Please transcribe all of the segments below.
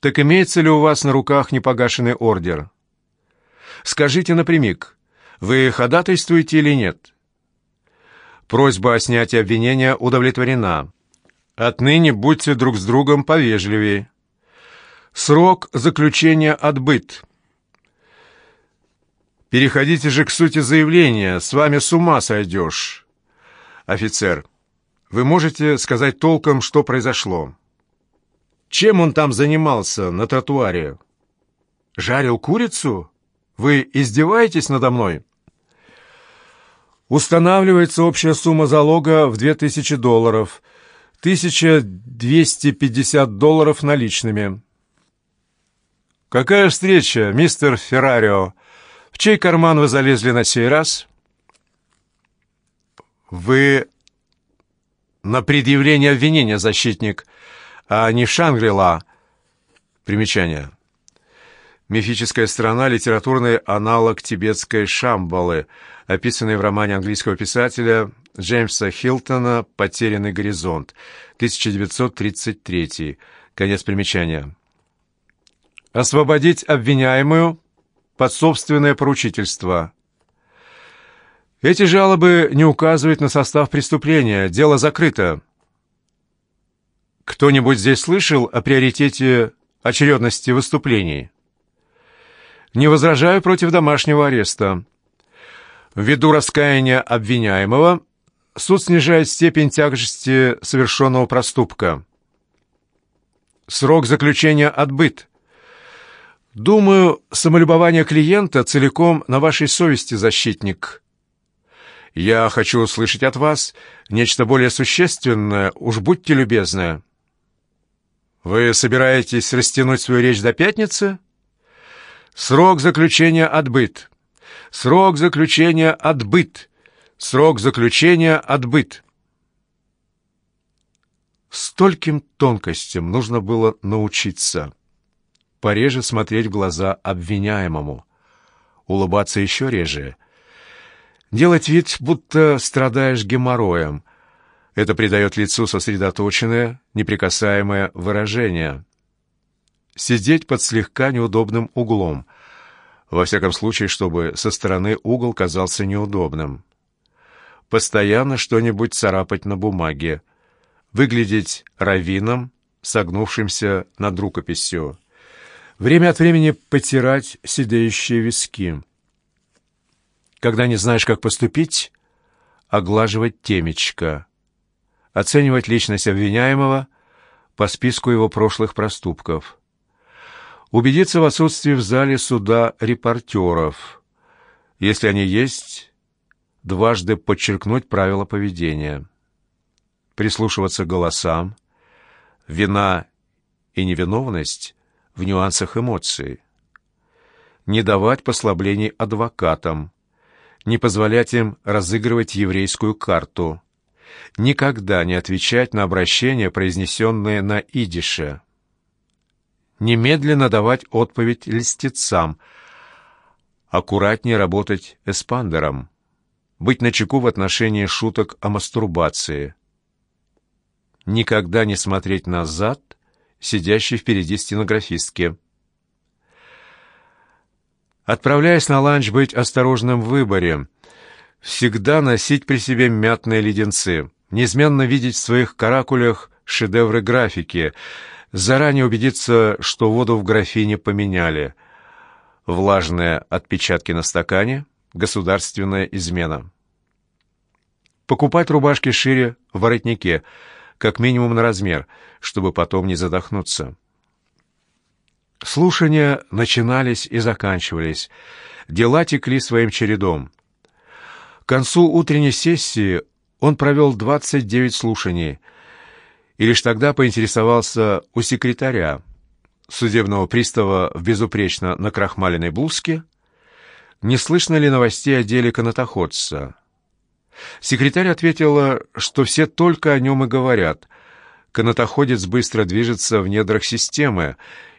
Так имеется ли у вас на руках непогашенный ордер? Скажите напрямик, вы ходатайствуете или нет? Просьба о снятии обвинения удовлетворена. Отныне будьте друг с другом повежливее. Срок заключения отбыт. Переходите же к сути заявления, с вами с ума сойдешь. Офицер, вы можете сказать толком, что произошло? Чем он там занимался на тротуаре? Жарил курицу? Вы издеваетесь надо мной? Устанавливается общая сумма залога в 2000 долларов. 1250 долларов наличными. «Какая встреча, мистер Феррарио? В чей карман вы залезли на сей раз?» «Вы на предъявление обвинения, защитник», а не Шангрила. Примечание. Мифическая страна — литературный аналог тибетской Шамбалы, описанный в романе английского писателя Джеймса Хилтона «Потерянный горизонт», 1933. Конец примечания. Освободить обвиняемую под собственное поручительство. Эти жалобы не указывают на состав преступления. Дело закрыто. Кто-нибудь здесь слышал о приоритете очередности выступлений? Не возражаю против домашнего ареста. Ввиду раскаяния обвиняемого, суд снижает степень тяжести совершенного проступка. Срок заключения отбыт. Думаю, самолюбование клиента целиком на вашей совести, защитник. Я хочу услышать от вас нечто более существенное, уж будьте любезны. Вы собираетесь растянуть свою речь до пятницы? Срок заключения отбыт. Срок заключения отбыт. Срок заключения отбыт. Стольким тонкостям нужно было научиться. Пореже смотреть в глаза обвиняемому. Улыбаться еще реже. Делать вид, будто страдаешь геморроем, это придает лицу сосредоточенное, неприкасаемое выражение. Сидеть под слегка неудобным углом. Во всяком случае, чтобы со стороны угол казался неудобным. Постоянно что-нибудь царапать на бумаге. Выглядеть раввином, согнувшимся над рукописью. Время от времени потирать сидеющие виски. Когда не знаешь, как поступить, оглаживать темечко оценивать личность обвиняемого по списку его прошлых проступков, убедиться в отсутствии в зале суда репортеров, если они есть, дважды подчеркнуть правила поведения, прислушиваться к голосам, вина и невиновность в нюансах эмоций, не давать послаблений адвокатам, не позволять им разыгрывать еврейскую карту – никогда не отвечать на обращения, произнесенные на идише. Немедленно давать отповедь льстецам, аккуратнее работать эспандером, быть начеку в отношении шуток о мастурбации, никогда не смотреть назад, сидящей впереди стенографистки. Отправляясь на ланч, быть осторожным в выборе — всегда носить при себе мятные леденцы, неизменно видеть в своих каракулях шедевры графики, заранее убедиться, что воду в графине поменяли. Влажные отпечатки на стакане — государственная измена. Покупать рубашки шире в воротнике, как минимум на размер, чтобы потом не задохнуться. Слушания начинались и заканчивались. Дела текли своим чередом. Концу утренней сессии он провел 29 слушаний и лишь тогда поинтересовался у секретаря, судебного пристава в безупречно накрахмаленной блузке, не слышно ли новостей о деле канатоходца. Секретарь ответила, что все только о нем и говорят. Канатоходец быстро движется в недрах системы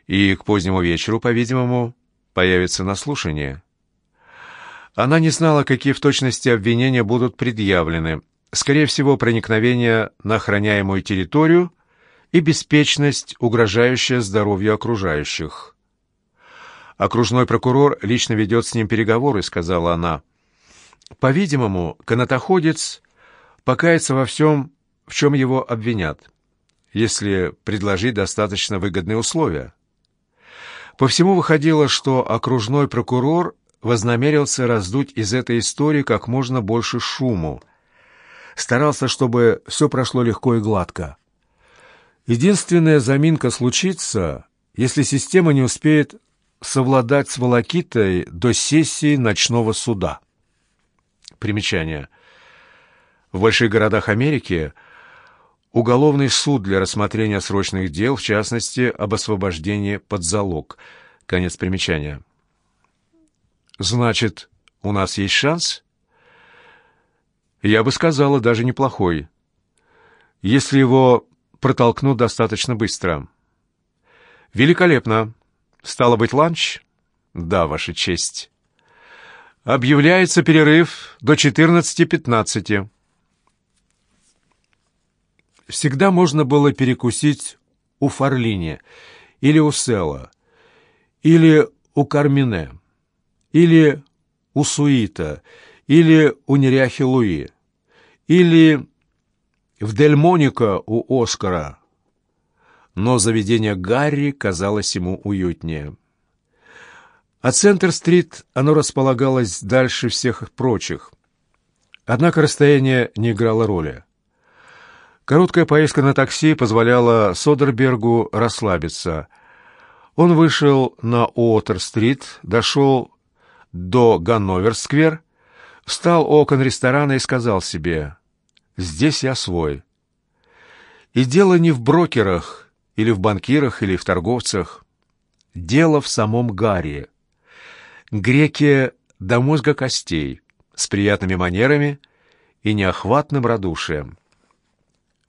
и к позднему вечеру, по-видимому, появится на слушании. Она не знала, какие в точности обвинения будут предъявлены. Скорее всего, проникновение на охраняемую территорию и беспечность, угрожающая здоровью окружающих. «Окружной прокурор лично ведет с ним переговоры», — сказала она. «По-видимому, канатоходец покается во всем, в чем его обвинят, если предложить достаточно выгодные условия». По всему выходило, что окружной прокурор вознамерился раздуть из этой истории как можно больше шуму. Старался, чтобы все прошло легко и гладко. Единственная заминка случится, если система не успеет совладать с волокитой до сессии ночного суда. Примечание. В больших городах Америки уголовный суд для рассмотрения срочных дел, в частности, об освобождении под залог. Конец примечания. Значит, у нас есть шанс? Я бы сказала, даже неплохой. Если его протолкнут достаточно быстро. Великолепно. Стало быть, ланч? Да, Ваша честь. Объявляется перерыв до 14.15. Всегда можно было перекусить у Фарлини или у Села, или у Кармине, или у Суита, или у Неряхи Луи, или в Дельмоника у Оскара. Но заведение Гарри казалось ему уютнее. А Центр-стрит оно располагалось дальше всех прочих. Однако расстояние не играло роли. Короткая поездка на такси позволяла Содербергу расслабиться. Он вышел на Уотер-стрит, дошел до Ганновер-сквер, встал окон ресторана и сказал себе «Здесь я свой». И дело не в брокерах, или в банкирах, или в торговцах. Дело в самом Гарри. Греке до мозга костей, с приятными манерами и неохватным радушием.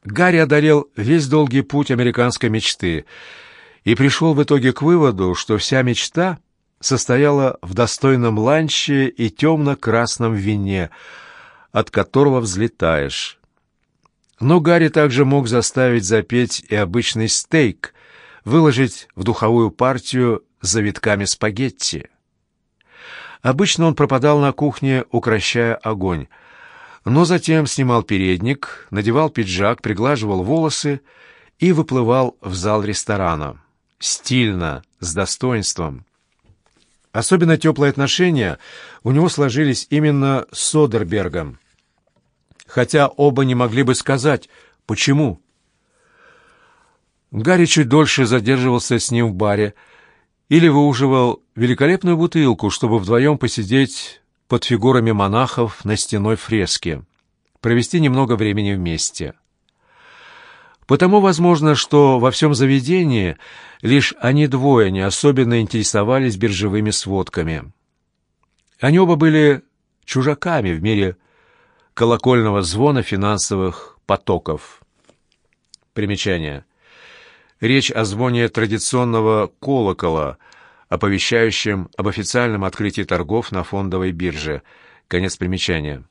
Гарри одолел весь долгий путь американской мечты и пришел в итоге к выводу, что вся мечта состояла в достойном ланче и темно-красном вине, от которого взлетаешь. Но Гарри также мог заставить запеть и обычный стейк, выложить в духовую партию завитками спагетти. Обычно он пропадал на кухне, укращая огонь, но затем снимал передник, надевал пиджак, приглаживал волосы и выплывал в зал ресторана. Стильно, с достоинством. Особенно теплые отношения у него сложились именно с Содербергом. Хотя оба не могли бы сказать, почему. Гарри чуть дольше задерживался с ним в баре или выуживал великолепную бутылку, чтобы вдвоем посидеть под фигурами монахов на стеной фреске, провести немного времени вместе. Потому возможно, что во всем заведении лишь они двое не особенно интересовались биржевыми сводками. Они оба были чужаками в мире колокольного звона финансовых потоков. Примечание. Речь о звоне традиционного колокола, оповещающем об официальном открытии торгов на фондовой бирже. Конец примечания.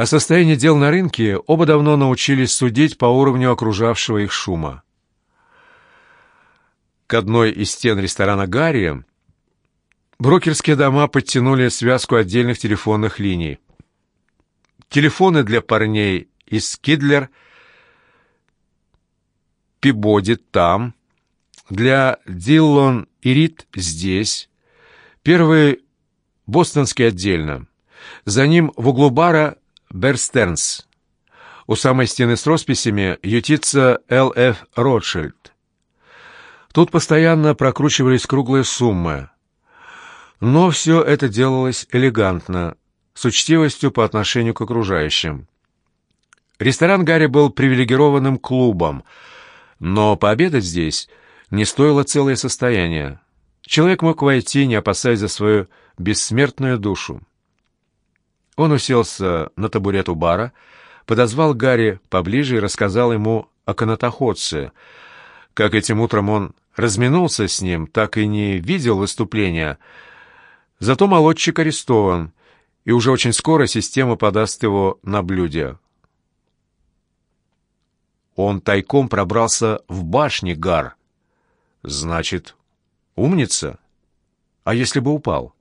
О состоянии дел на рынке оба давно научились судить по уровню окружавшего их шума. К одной из стен ресторана «Гарри» брокерские дома подтянули связку отдельных телефонных линий. Телефоны для парней из Скидлер, Пибоди там, для Диллон и Рид здесь, первый бостонский отдельно. За ним в углу бара Берстернс. У самой стены с росписями ютится Л.Ф. Ротшильд. Тут постоянно прокручивались круглые суммы. Но все это делалось элегантно, с учтивостью по отношению к окружающим. Ресторан Гарри был привилегированным клубом, но пообедать здесь не стоило целое состояние. Человек мог войти, не опасаясь за свою бессмертную душу. Он уселся на табурет у бара, подозвал Гарри поближе и рассказал ему о канатоходце. Как этим утром он разминулся с ним, так и не видел выступления. Зато молодчик арестован, и уже очень скоро система подаст его на блюде. Он тайком пробрался в башни Гар. Значит, умница. А если бы упал?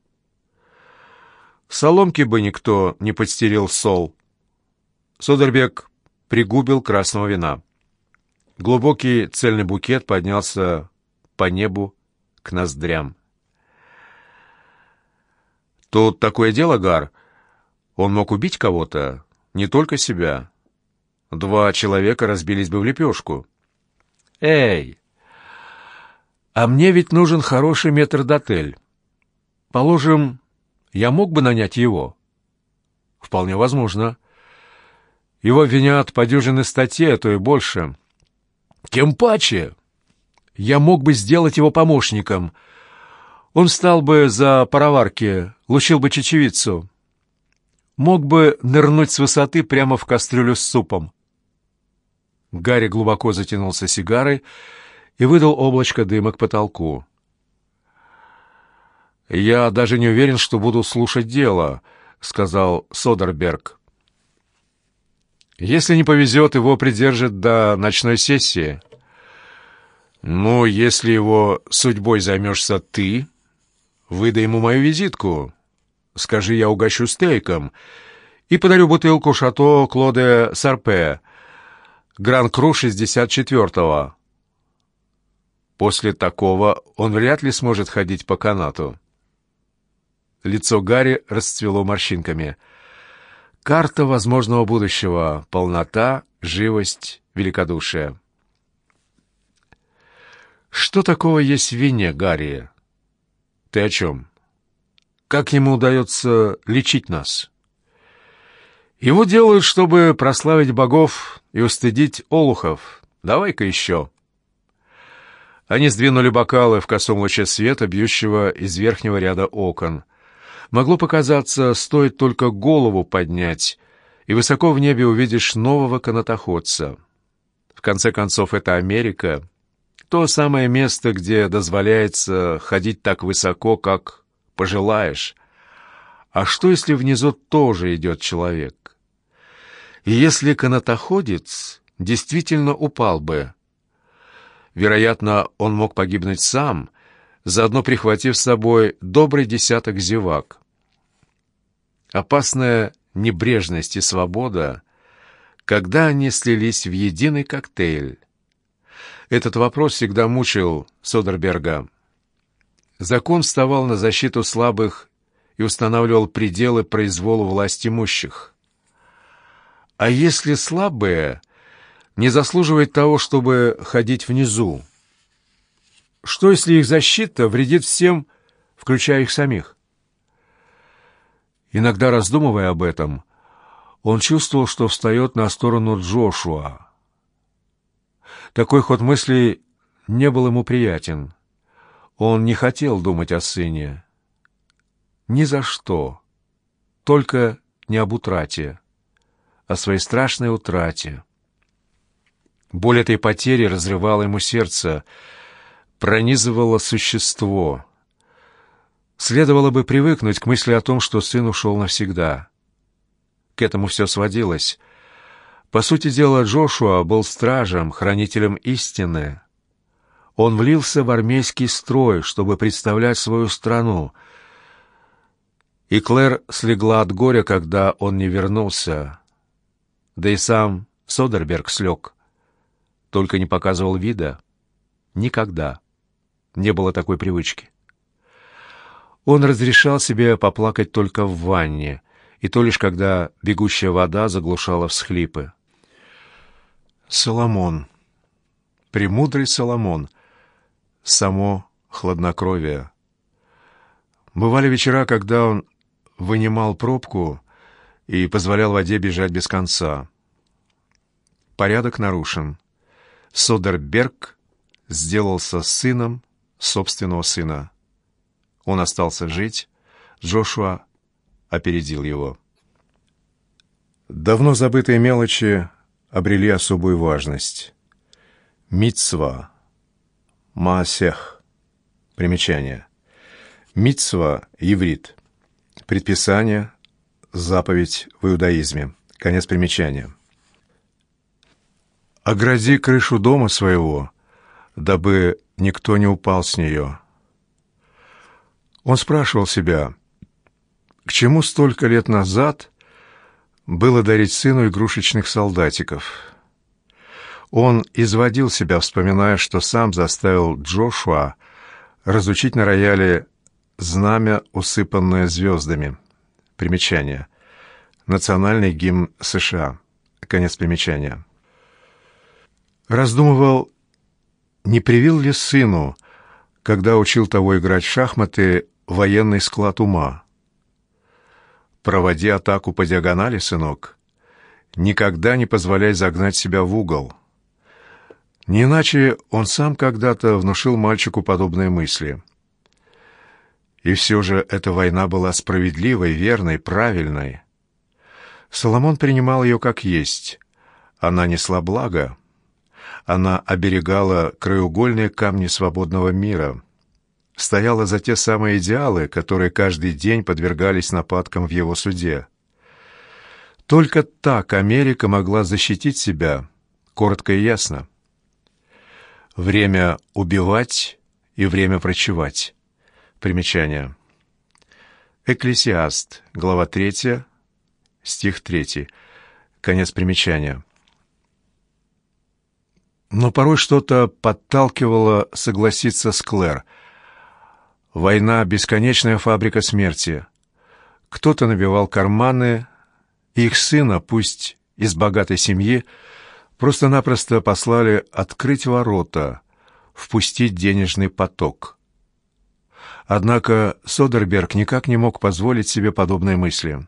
Соломки бы никто не подстерил сол. Содербек пригубил красного вина. Глубокий цельный букет поднялся по небу к ноздрям. «Тут такое дело, Гар. Он мог убить кого-то, не только себя. Два человека разбились бы в лепешку». «Эй, а мне ведь нужен хороший метрдотель. Положим, я мог бы нанять его?» «Вполне возможно. Его обвинят по дюжине статье, а то и больше». «Тем паче!» я мог бы сделать его помощником. Он стал бы за пароварки, лучил бы чечевицу. Мог бы нырнуть с высоты прямо в кастрюлю с супом. Гарри глубоко затянулся сигарой и выдал облачко дыма к потолку. «Я даже не уверен, что буду слушать дело», — сказал Содерберг. «Если не повезет, его придержат до ночной сессии». «Ну, если его судьбой займешься ты, выдай ему мою визитку. Скажи, я угощу стейком и подарю бутылку шато Клоде Сарпе, Гран-Кру 64-го. После такого он вряд ли сможет ходить по канату». Лицо Гарри расцвело морщинками. «Карта возможного будущего. Полнота, живость, великодушие». Что такого есть в вине, Гарри? Ты о чем? Как ему удается лечить нас? Его делают, чтобы прославить богов и устыдить олухов. Давай-ка еще. Они сдвинули бокалы в косом луче света, бьющего из верхнего ряда окон. Могло показаться, стоит только голову поднять, и высоко в небе увидишь нового канатоходца. В конце концов, это Америка — то самое место, где дозволяется ходить так высоко, как пожелаешь. А что, если внизу тоже идет человек? И если канатоходец действительно упал бы? Вероятно, он мог погибнуть сам, заодно прихватив с собой добрый десяток зевак. Опасная небрежность и свобода, когда они слились в единый коктейль, этот вопрос всегда мучил Содерберга. Закон вставал на защиту слабых и устанавливал пределы произволу власть имущих. А если слабые не заслуживают того, чтобы ходить внизу? Что, если их защита вредит всем, включая их самих? Иногда, раздумывая об этом, он чувствовал, что встает на сторону Джошуа, такой ход мыслей не был ему приятен. Он не хотел думать о сыне. Ни за что. Только не об утрате. О своей страшной утрате. Боль этой потери разрывала ему сердце, пронизывала существо. Следовало бы привыкнуть к мысли о том, что сын ушел навсегда. К этому все сводилось. По сути дела, Джошуа был стражем, хранителем истины. Он влился в армейский строй, чтобы представлять свою страну. И Клэр слегла от горя, когда он не вернулся. Да и сам Содерберг слег. Только не показывал вида. Никогда. Не было такой привычки. Он разрешал себе поплакать только в ванне, и то лишь когда бегущая вода заглушала всхлипы. Соломон. Премудрый Соломон. Само хладнокровие. Бывали вечера, когда он вынимал пробку и позволял воде бежать без конца. Порядок нарушен. Содерберг сделался сыном собственного сына. Он остался жить, Джошуа опередил его. Давно забытые мелочи обрели особую важность. Мицва. Маасех. Примечание. Мицва – еврит. Предписание, заповедь в иудаизме. Конец примечания. Огради крышу дома своего, дабы никто не упал с нее. Он спрашивал себя, к чему столько лет назад было дарить сыну игрушечных солдатиков. Он изводил себя, вспоминая, что сам заставил Джошуа разучить на рояле «Знамя, усыпанное звездами». Примечание. Национальный гимн США. Конец примечания. Раздумывал, не привил ли сыну, когда учил того играть в шахматы, военный склад ума. Проводи атаку по диагонали, сынок. Никогда не позволяй загнать себя в угол. Не иначе он сам когда-то внушил мальчику подобные мысли. И все же эта война была справедливой, верной, правильной. Соломон принимал ее как есть. Она несла благо. Она оберегала краеугольные камни свободного мира. Стояла за те самые идеалы, которые каждый день подвергались нападкам в его суде. Только так Америка могла защитить себя, коротко и ясно. Время убивать и время прочевать. Примечание. Экклесиаст, глава 3, стих 3. Конец примечания. Но порой что-то подталкивало согласиться с Клэр. Война — бесконечная фабрика смерти. Кто-то набивал карманы, их сына, пусть из богатой семьи, Просто-напросто послали открыть ворота, впустить денежный поток. Однако Содерберг никак не мог позволить себе подобные мысли.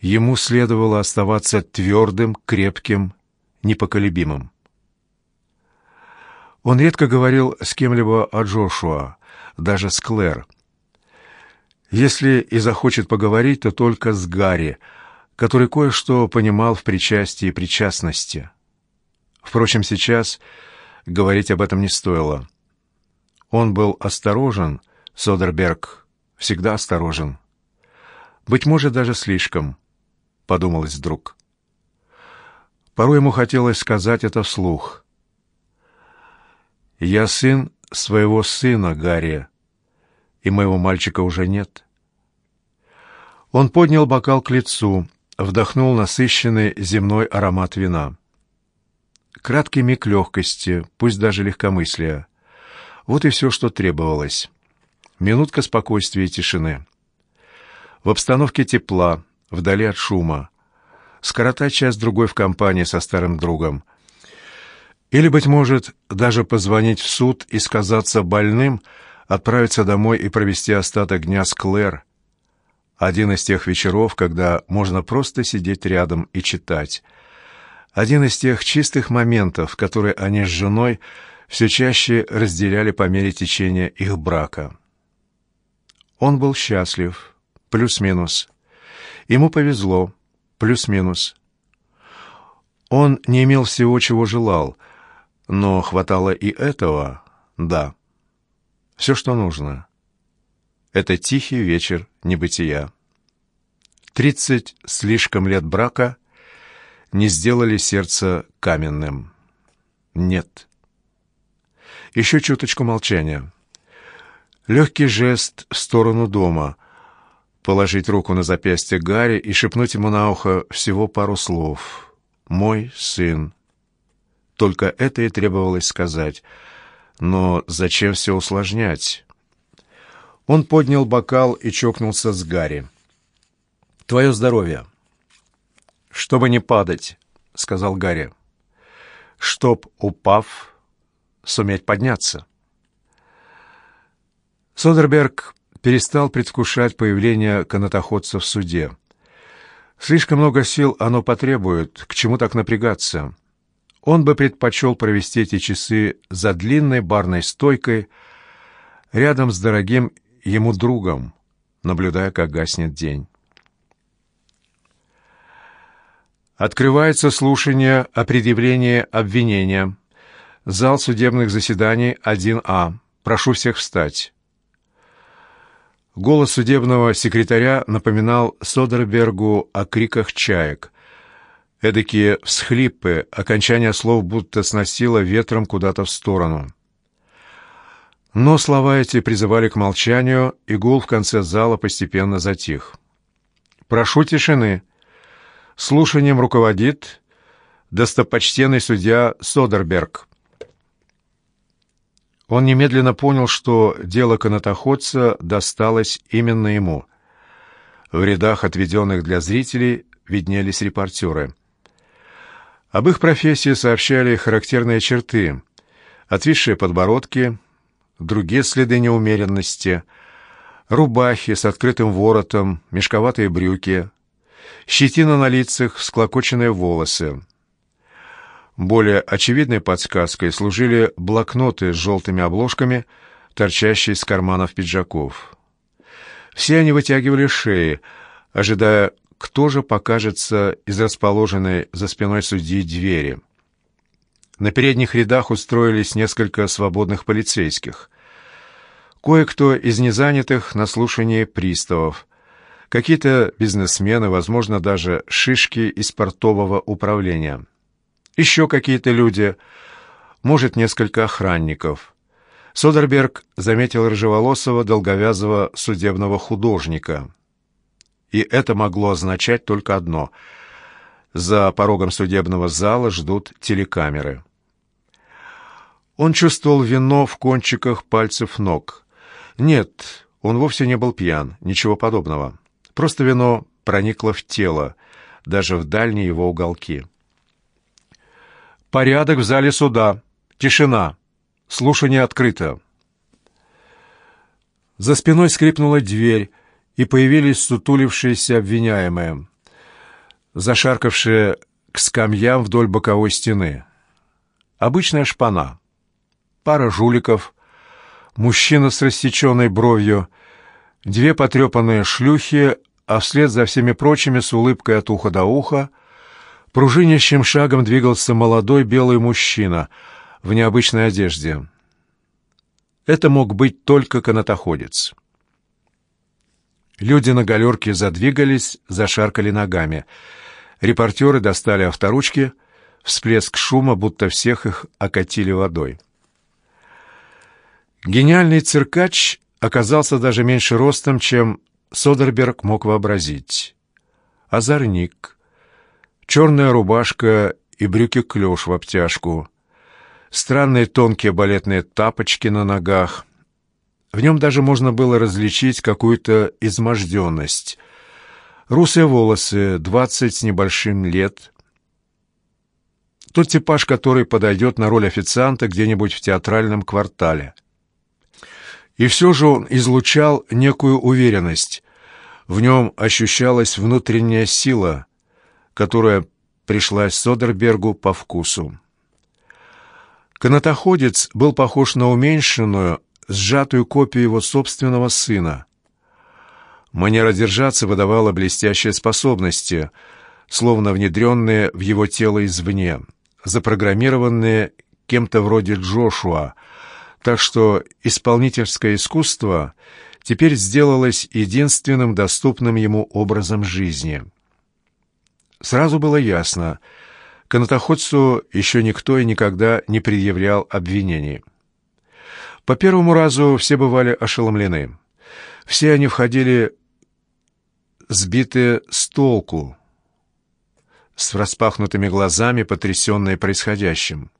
Ему следовало оставаться твердым, крепким, непоколебимым. Он редко говорил с кем-либо о Джошуа, даже с Клэр. Если и захочет поговорить, то только с Гарри, который кое-что понимал в причастии и причастности. Впрочем, сейчас говорить об этом не стоило. Он был осторожен, Содерберг, всегда осторожен. Быть может, даже слишком, подумалось вдруг. Порой ему хотелось сказать это вслух. «Я сын своего сына, Гарри, и моего мальчика уже нет». Он поднял бокал к лицу, вдохнул насыщенный земной аромат вина. Краткий миг легкости, пусть даже легкомыслия. Вот и все, что требовалось. Минутка спокойствия и тишины. В обстановке тепла, вдали от шума. Скоротать час-другой в компании со старым другом. Или, быть может, даже позвонить в суд и сказаться больным, отправиться домой и провести остаток дня с Клэр, один из тех вечеров, когда можно просто сидеть рядом и читать. Один из тех чистых моментов, которые они с женой все чаще разделяли по мере течения их брака. Он был счастлив, плюс-минус. Ему повезло, плюс-минус. Он не имел всего, чего желал, но хватало и этого, да. Все, что нужно. Это тихий вечер небытия. Тридцать слишком лет брака не сделали сердце каменным. Нет. Еще чуточку молчания. Легкий жест в сторону дома. Положить руку на запястье Гарри и шепнуть ему на ухо всего пару слов. «Мой сын». Только это и требовалось сказать. Но зачем все усложнять? Он поднял бокал и чокнулся с Гарри. «Твое здоровье!» «Чтобы не падать», — сказал Гарри. «Чтоб, упав, суметь подняться». Содерберг перестал предвкушать появление канатоходца в суде. Слишком много сил оно потребует, к чему так напрягаться. Он бы предпочел провести эти часы за длинной барной стойкой рядом с дорогим ему другом, наблюдая, как гаснет день. Открывается слушание о предъявлении обвинения. Зал судебных заседаний 1А. Прошу всех встать. Голос судебного секретаря напоминал Содербергу о криках чаек. Эдакие всхлипы, окончание слов будто сносило ветром куда-то в сторону. Но слова эти призывали к молчанию, и гул в конце зала постепенно затих. «Прошу тишины. Слушанием руководит достопочтенный судья Содерберг». Он немедленно понял, что дело канатоходца досталось именно ему. В рядах, отведенных для зрителей, виднелись репортеры. Об их профессии сообщали характерные черты. Отвисшие подбородки, другие следы неумеренности, рубахи с открытым воротом, мешковатые брюки, щетина на лицах, склокоченные волосы. Более очевидной подсказкой служили блокноты с желтыми обложками, торчащие из карманов пиджаков. Все они вытягивали шеи, ожидая, кто же покажется из расположенной за спиной судьи двери. На передних рядах устроились несколько свободных полицейских. Кое-кто из незанятых на слушании приставов. Какие-то бизнесмены, возможно, даже шишки из портового управления. Еще какие-то люди, может, несколько охранников. Содерберг заметил рыжеволосого, долговязого судебного художника. И это могло означать только одно — за порогом судебного зала ждут телекамеры. Он чувствовал вино в кончиках пальцев ног. Нет, он вовсе не был пьян, ничего подобного. Просто вино проникло в тело, даже в дальние его уголки. «Порядок в зале суда. Тишина. Слушание открыто». За спиной скрипнула дверь, и появились сутулившиеся обвиняемые зашаркавшие к скамьям вдоль боковой стены. Обычная шпана. Пара жуликов, мужчина с рассеченной бровью, две потрепанные шлюхи, а вслед за всеми прочими с улыбкой от уха до уха пружинящим шагом двигался молодой белый мужчина в необычной одежде. Это мог быть только канатоходец. Люди на галерке задвигались, зашаркали ногами — Репортеры достали авторучки, всплеск шума, будто всех их окатили водой. Гениальный циркач оказался даже меньше ростом, чем Содерберг мог вообразить. Озорник, черная рубашка и брюки-клеш в обтяжку, странные тонкие балетные тапочки на ногах. В нем даже можно было различить какую-то изможденность — Русые волосы, двадцать с небольшим лет. Тот типаж, который подойдет на роль официанта где-нибудь в театральном квартале. И все же он излучал некую уверенность. В нем ощущалась внутренняя сила, которая пришлась Содербергу по вкусу. Канатоходец был похож на уменьшенную, сжатую копию его собственного сына. Манера держаться выдавала блестящие способности, словно внедренные в его тело извне, запрограммированные кем-то вроде Джошуа, так что исполнительское искусство теперь сделалось единственным доступным ему образом жизни. Сразу было ясно, канатоходцу еще никто и никогда не предъявлял обвинений. По первому разу все бывали ошеломлены. Все они входили сбитые с толку, с распахнутыми глазами, потрясенные происходящим.